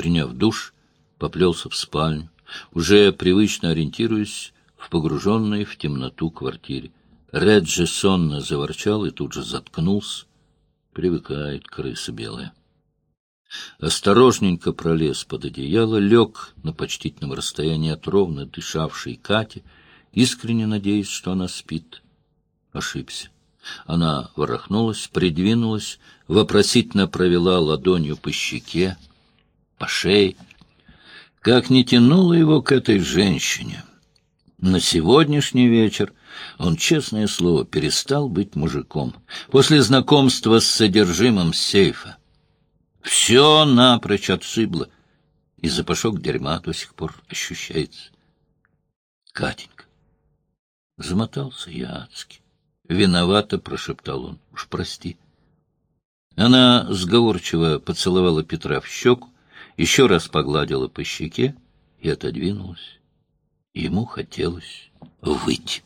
Приняв душ, поплелся в спальню, уже привычно ориентируясь в погруженной в темноту квартире. Реджи сонно заворчал и тут же заткнулся. Привыкает крыса белая. Осторожненько пролез под одеяло, лег на почтительном расстоянии от ровно дышавшей Кати, искренне надеясь, что она спит. Ошибся. Она ворохнулась, придвинулась, вопросительно провела ладонью по щеке, по шее. Как не тянуло его к этой женщине. На сегодняшний вечер он, честное слово, перестал быть мужиком. После знакомства с содержимым сейфа. Все напрочь отшибло, и запашок дерьма до сих пор ощущается. Катенька. Замотался я адски. Виновато прошептал он. Уж прости. Она сговорчиво поцеловала Петра в щеку, еще раз погладила по щеке и отодвинулась. Ему хотелось выйти.